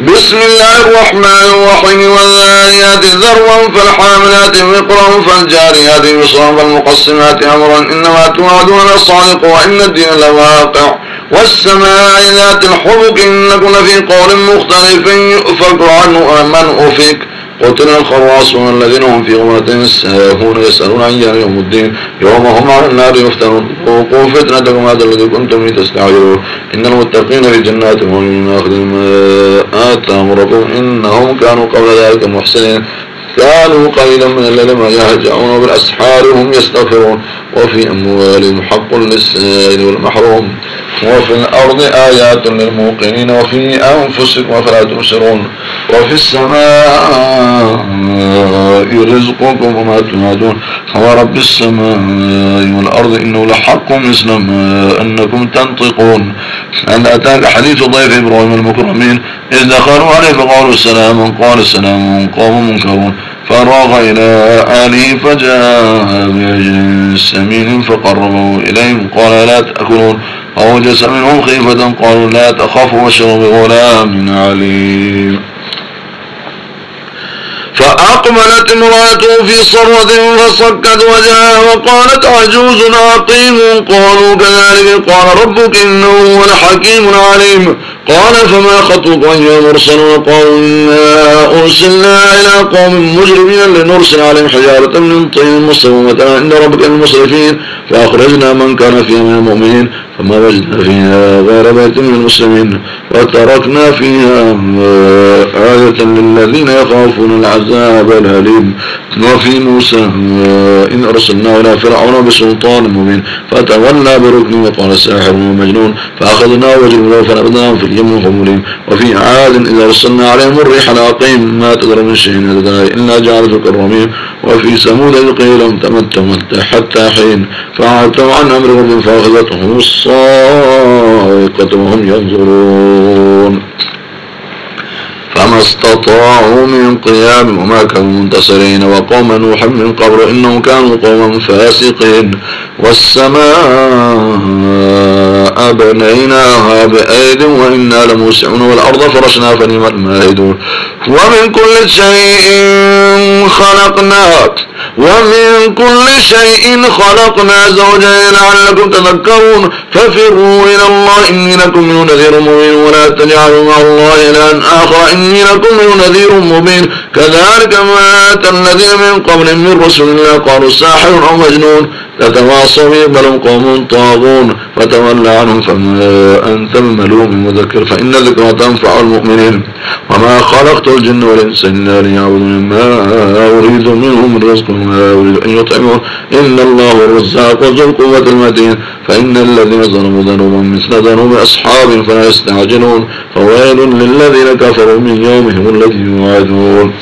بسم الله الرحمن الرحيم. والذاريات ذروا فالحاملات وقرا فالجاريات يسرا فالمقسمات أمرا. إنما توعدون الصادق وإن الدين لواقع. والسماء ذات الحبك إنكم لفي قول مختلف يؤفك عنه من أفك. قتل الخواصون الذين هم في غمرة ساهون يسألون عن يوم الدين. يوم هم على النار يفتنون. وقوا فتنتكم هذا الذي كنتم تستعجلون إن المتقين في جنات وهم آخذين ما آتاهم ربهم إنهم كانوا قبل ذلك محسنين. كانوا قليلا من الليل ما يهجعون وبالأسحار هم يستغفرون. وفي أموالهم حق للسائل والمحروم. وفي الأرض آيات للموقنين وفي أنفسكم أفلا تبصرون. وفي السماء رزقكم وما توعدون ورب السماء والأرض إنه لحق مثل ما أنكم تنطقون. أن أتاك حديث ضيف إبراهيم المكرمين إذ دخلوا عليه فقالوا سلاما قال سلام قوم منكرون. فراغ إلى آله فجاء بعجل سمين فقربه إليهم. قال لا تأكلون. أوجس منهم خيفة. قالوا لا تخافوا واشربوا غلام عليم. فأقبلت امرأته في صرة فصكت وجهها وقالت عجوز عقيم قالوا كذلك. قال ربك إنه هو الحكيم العليم. قال فما خطبك أيها المرسلون قالوا إنا أرسلنا إلى قوم مجرمين لنرسل عليهم حجارة من طين مصومة عند ربك المسرفين فأخرجنا من كان فيها من المؤمنين فما وجدنا فيها غير بيت من المسلمين وتركنا فيها آية للذين يخافون العذاب الأليم. وفي موسى إن أرسلنا إلى فرعون بسلطان مبين فتولى بركن وقال ساحر ومجنون فأخذنا وجنوده فنبذناهم في اليم الغمورين وفي عاد إذا أرسلنا عليهم الريح العقيم ما تدر من شيء إلا جعلته كالرميم وفي ثمود إذ قيل لهم حتى حين فعتوا عن أمر ربهم فأخذتهم الصاعقة وهم ينظرون. استطاعوا من قيام وما كانوا منتصرين وقوم نوح من قبل إنهم كانوا قوما فاسقين. والسماء بنيناها بأيد وإنا لموسعون والأرض فرشنا فنعم الماهدون ومن كل شيء خلقناك ومن كل شيء خلقنا زوجين لعلكم تذكرون ففروا إلى الله إني لكم نذير مبين ولا تجعلوا مع الله إلها آخر إني لكم نذير مبين كذلك ما أتى الذين من قبل من رسول الله قالوا ساحر أو مجنون تتواصوا به بل هم قوم طاغون. فتولى عنهم فما أنت بملوم مذكر فإن ذكرى تنفع المؤمنين. وما خلقت الجن والإنس إلا ليعبدون ما أريد منهم من رزق وما أريد أن يطعمون. إن الله الرزاق ذو القوة المتين. فإن الذين ظلموا ذنوبا مثل ذنوب أصحاب فلا يستعجلون. فويل للذين كفروا من يومهم الذي يوعدون.